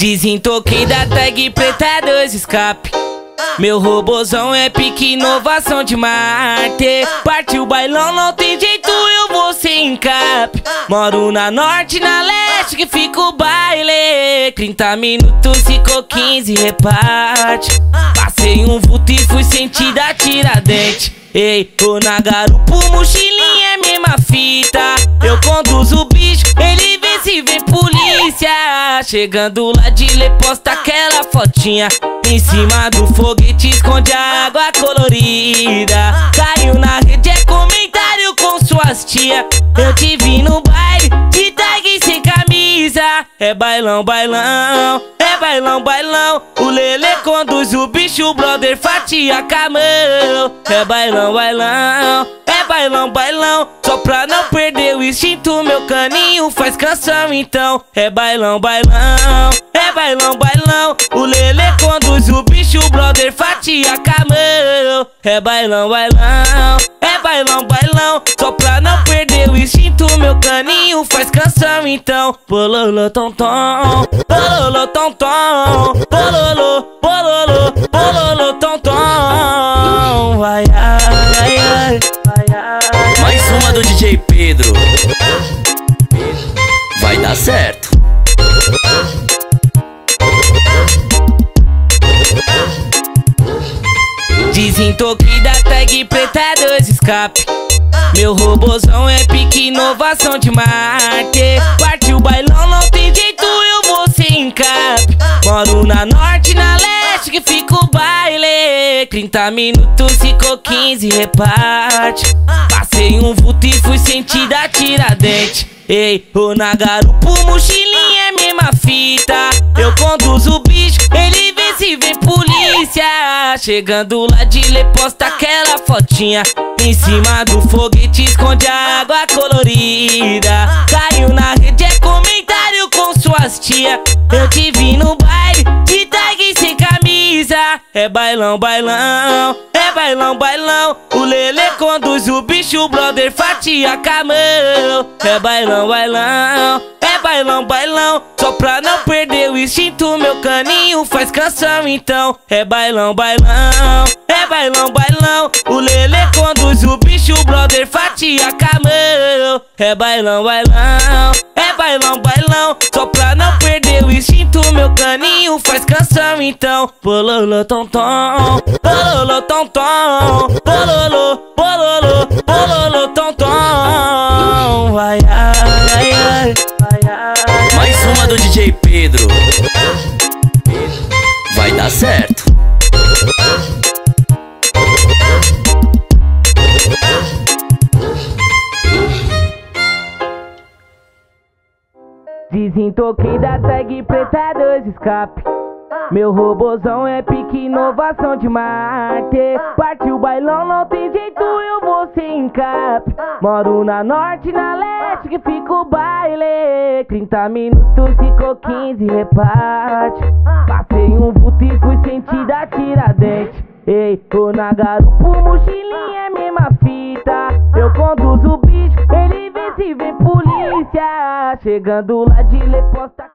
Desentoquei da tag preta dois escape. Meu robozão é pique inovação de Marte. Partiu bailão, não tem jeito, eu vou sem cap. Moro na norte, na leste, que fica o baile. 30 minutos, ficou 15, reparte. Passei um vulto e fui sentir da tiradente. Ei, tô na garupa, mochilinha é mesma fita. Eu conduzo o bicho, ele vem se vem polícia. Chegando lá de lê, posta aquela fotinha. Em cima do foguete, esconde a água colorida. Caiu na rede, é comentário com suas tia. Eu te vi no baile, de tag sem camisa. É bailão, bailão, é bailão, bailão. O Lele conduz o bicho, o brother fatia camão. É bailão, bailão, bailão, bailão. Só pra não perder o instinto, meu caninho faz canção então. É bailão, bailão, é bailão, bailão. O Lele conduz o bicho, o brother fatia camão. É bailão, bailão, é bailão, bailão. Só pra não perder o instinto, meu caninho faz canção então. Bololo, tom, tom, bololo, tom, tom, bololo, bololo, bololo, tom, tom. Vai, ai, ai, ai. Vai dar certo. Desentoquei da tag preta dois escape. Meu robozão é pique inovação de Marte. Partiu o bailão, não tem jeito, eu vou sem cap. Moro na norte, na leste, que fica o baile. 30 minutos, ficou 15, reparte. Passei um vulto e fui sentir da tiradente. Ei, tô na garupa, mochilinha é mesma fita. Eu conduzo o bicho, ele vem se vem polícia. Chegando lá de lê, posta aquela fotinha. Em cima do foguete, esconde a água colorida. Caiu na rede, é comentário com suas tia. Eu te vi no baile, de tag sem camisa. É bailão, bailão, é bailão, bailão. O Lele conduz o bicho, o brother fatia camão. É bailão, bailão, é bailão, bailão. Só pra não perder o instinto, meu caninho faz canção então. É bailão, bailão, é bailão, bailão. O Lele conduz o bicho, o brother fatia camão. É bailão, bailão, é bailão, bailão. Só pra caninho faz canção então. Bololo, tom, tom, bololo, tom, tom, bololo, bololo, bololo, tom, tom. Vai, ai, ai, ai. Mais uma do DJ Pedro. Vai dar certo. Desentoquei da tag preta dois escape. Meu robozão é pique inovação de Marte. Partiu o bailão, não tem jeito, eu vou sem cap. Moro na norte, na leste, que fica o baile. 30 minutos, ficou 15, reparte. Passei um vulto e fui sentir da tiradente. Ei, tô na garupa, mochilinha é mesma fita. Eu conduzo o bicho, ele vem se vem polícia. Chegando lá de lê, posta